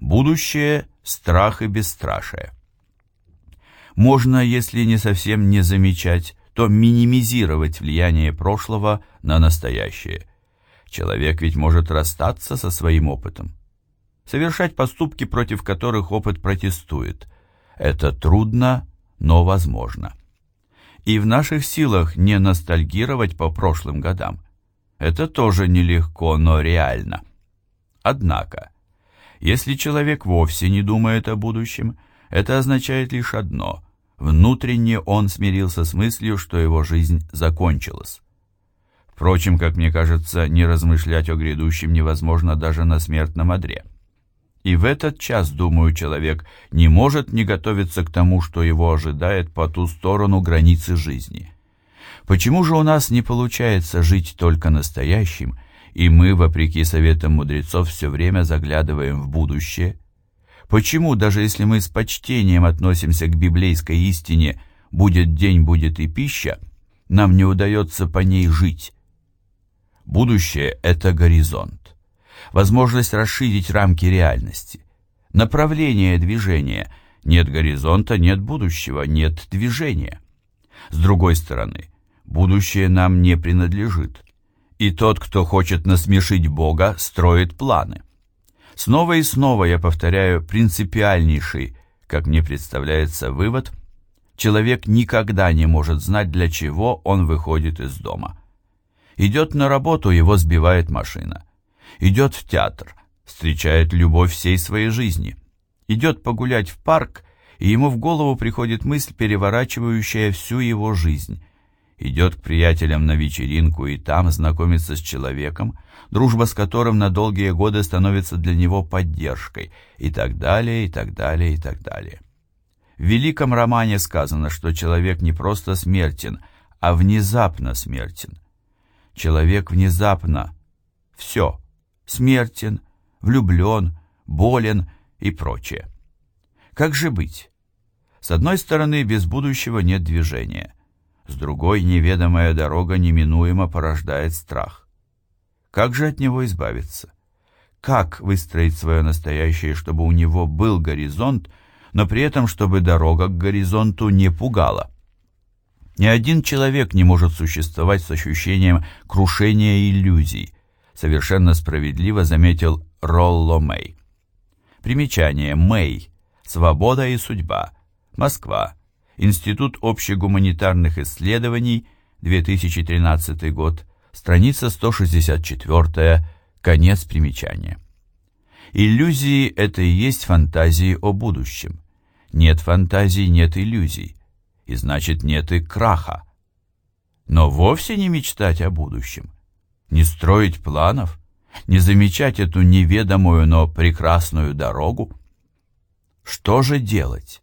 Будущее – страх и бесстрашие. Можно, если не совсем не замечать, то минимизировать влияние прошлого на настоящее. Человек ведь может расстаться со своим опытом. Совершать поступки, против которых опыт протестует. Это трудно, но возможно. И в наших силах не ностальгировать по прошлым годам. Это тоже нелегко, но реально. Однако, если человек вовсе не думает о будущем, это означает лишь одно – внутренне он смирился с мыслью, что его жизнь закончилась. Впрочем, как мне кажется, не размышлять о грядущем невозможно даже на смертном одре. И в этот час, думаю, человек не может не готовиться к тому, что его ожидает по ту сторону границы жизни. Почему же у нас не получается жить только настоящим – и мы, вопреки советам мудрецов, все время заглядываем в будущее? Почему, даже если мы с почтением относимся к библейской истине «будет день, будет и пища», нам не удается по ней жить? Будущее – это горизонт, возможность расширить рамки реальности, направление движения. Нет горизонта, нет будущего, нет движения. С другой стороны, будущее нам не принадлежит. И тот, кто хочет насмешить Бога, строит планы. Снова и снова я повторяю принципиальнейший, как мне представляется, вывод. Человек никогда не может знать, для чего он выходит из дома. Идет на работу, его сбивает машина. Идет в театр, встречает любовь всей своей жизни. Идет погулять в парк, и ему в голову приходит мысль, переворачивающая всю его жизнь идет к приятелям на вечеринку и там знакомится с человеком, дружба с которым на долгие годы становится для него поддержкой, и так далее, и так далее, и так далее. В великом романе сказано, что человек не просто смертен, а внезапно смертен. Человек внезапно все, смертен, влюблен, болен и прочее. Как же быть? С одной стороны, без будущего нет движения – с другой, неведомая дорога неминуемо порождает страх. Как же от него избавиться? Как выстроить свое настоящее, чтобы у него был горизонт, но при этом, чтобы дорога к горизонту не пугала? Ни один человек не может существовать с ощущением крушения иллюзий, совершенно справедливо заметил Ролло Мэй. Примечание Мэй. Свобода и судьба. Москва. Институт общегуманитарных исследований, 2013 год, страница 164, конец примечания. Иллюзии – это и есть фантазии о будущем. Нет фантазий – нет иллюзий, и значит нет и краха. Но вовсе не мечтать о будущем, не строить планов, не замечать эту неведомую, но прекрасную дорогу. Что же делать?